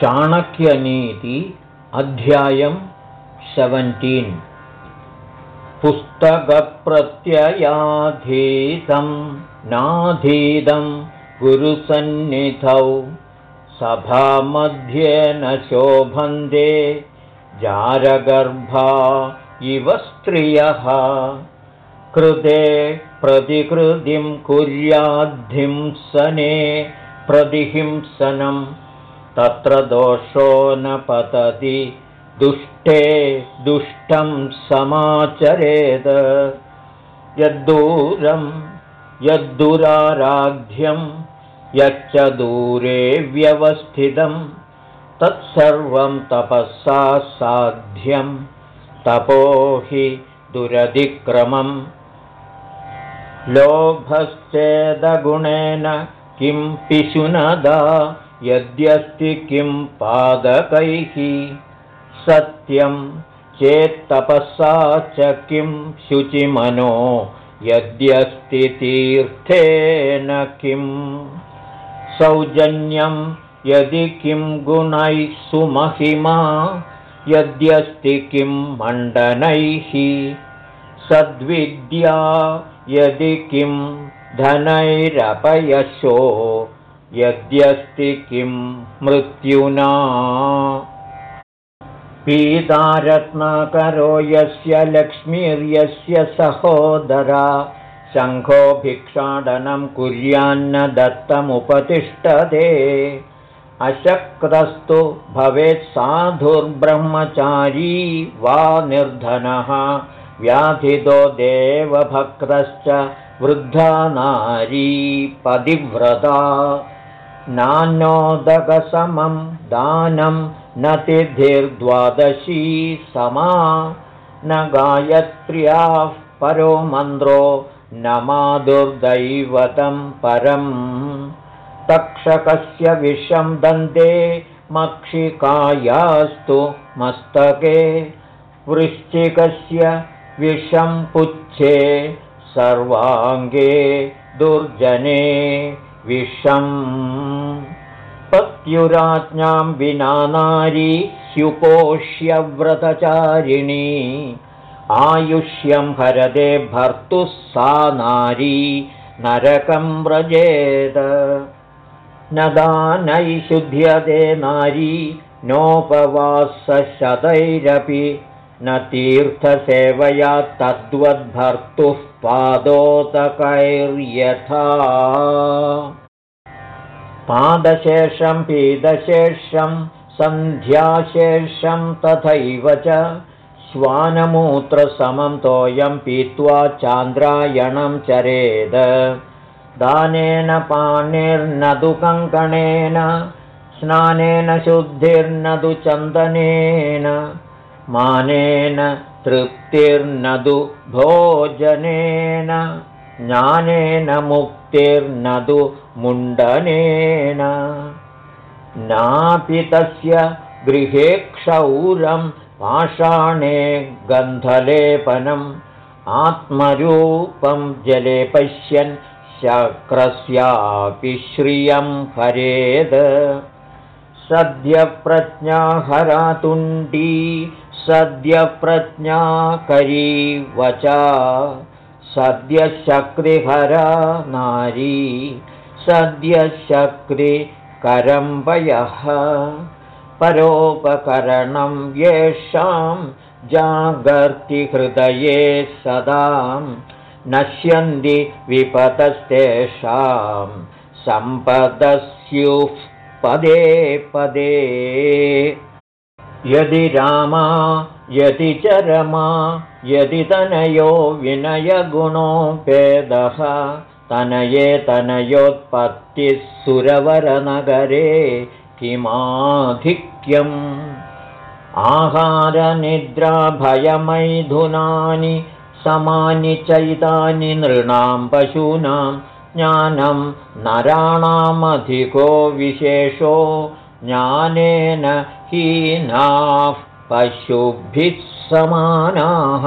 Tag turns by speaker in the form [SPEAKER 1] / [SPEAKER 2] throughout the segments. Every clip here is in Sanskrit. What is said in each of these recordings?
[SPEAKER 1] चाणक्यनीति अध्यायं सेवन्टीन्। पुस्तकप्रत्ययाधीतं नाधीतं गुरुसन्निधौ सभामध्ये न शोभन्ते जारगर्भा इव स्त्रियः। कृते प्रतिकृतिं कुर्याद्धिंसने प्रतिहिंसनं तत्र दोषो न पतति। दुष्टे दुष्टं समाचरेत्। यद्दूरं यद्दुराराध्यं यच्च दूरे व्यवस्थितं। तत्सर्वं तपःसा साध्यं। तपो हि दुरधिक्रमम् लोभश्चेदगुणेन किं पिशुनदा यद्यस्ति किं पादकैः सत्यं चेत्तपसा च किं शुचिमनो यद्यस्ति तीर्थेन किम् सौजन्यं यदि किं गुणैः सुमहिमा यद्यस्ति किं मण्डनैः। सद्विद्या यदि किं धनैरपयशो यद्यस्ति किं मृत्युना? पीतारत्नाकरो यस्य लक्ष्मीर्यस्य सहोदरा। शङ्खो भिक्षाटनं कुर्यान्न दत्तमुपतिष्ठते। अशक्रस्तु भवेत् साधुर्ब्रह्मचारी वा निर्धनः। व्याधितो देवभक्तश्च वृद्धा नारी पदिव्रता नान्योदकसमं दानं न तिथिर्द्वादशी समा न गायत्र्याः परो मन्द्रो न माधुर्दैवतं परम्। तक्षकस्य विषं दन्ते मक्षिकायास्तु मस्तके। वृश्चिकस्य विषं पुच्छे सर्वाङ्गे दुर्जने विषम्। पत्युराज्ञां विना नारी स्युपोष्यव्रतचारिणी आयुष्यं हरदे भर्तुः सा नारी नरकं व्रजेत न दानैशुध्यते नारी नोपवासशतैरपि न तीर्थसेवया तद्वद्भर्तुः पादोदकैर्यथा पादशेषं पीदशेषं सन्ध्याशेषं तथैव च श्वानमूत्रसमं तोयं पीत्वा चान्द्रायणं चरेद। दानेन पाणिर्नदु कङ्कणेन स्नानेन शुद्धिर्नदु चन्दनेन मानेन तृप्तिर्नदु भोजनेन ज्ञानेन मुक्तिर्नदु मुण्डनेन। नापि तस्य गृहे क्षौरं पाषाणे गन्धलेपनम् आत्मरूपं जले पश्यन् शक्रस्यापि श्रियं हरेद। सद्यप्रज्ञाहरातुण्डी सद्यप्रज्ञाकरी वचा सद्यशक्तिहरा नारी सद्यशक्तिकरम्बयः परोपकरणं येषां जागर्तिहृदये सदां नश्यन्ति विपतस्तेषां सम्पदस्युः पदे पदे यदि रामा यदि च रमा यदि तनयो विनयगुणोपेदः तनये तनयोत्पत्तिः सुरवरनगरे किमाधिक्यम्? आहारनिद्राभयमैथुनानि समानि चैतानि नृणां पशूनां ज्ञानं नराणामधिको विशेषो ज्ञानेन हीनाः पशुभिः समानाः।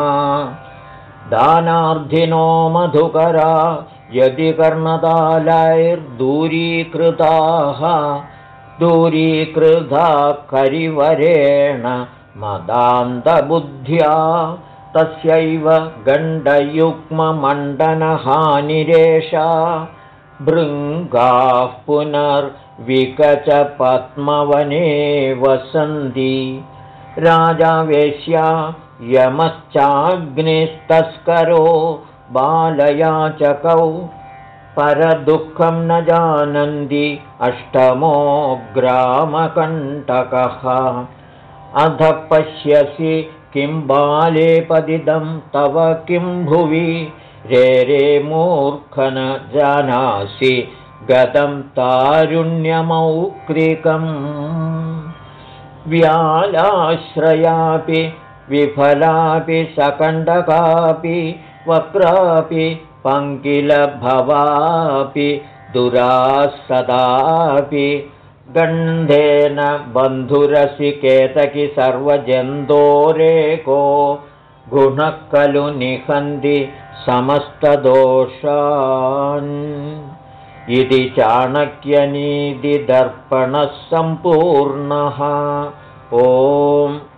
[SPEAKER 1] दानार्थिनो मधुकरा यदि कर्णतालैर्दूरीकृताः दूरीकृधा करिवरेण मदान्तबुद्ध्या तस्यैव गण्डयुग्ममण्डनहानिरेषा भृङ्गाः पुनर्विकचपद्मवने वसन्ति। राजावेश्या यमश्चाग्निस्तस्करो बालयाचकौ। परदुःखं न जानन्ति अष्टमो ग्रामकण्टकः अध पश्यसि किं बाले पदिदं तव किं भुवि? रे रे मूर्ख न जानासि गतं तारुण्यमौक्रिकम् व्यालाश्रयापि विफलापि सकण्डकापि वक्रापि पङ्किलभवापि दुरासदापि गन्धेन बन्धुरसि केतकि सर्वजन्तोरेको गुणः खलु निहन्ति समस्तदोषान् इति चाणक्यनीतिदर्पणः सम्पूर्णः। ओम्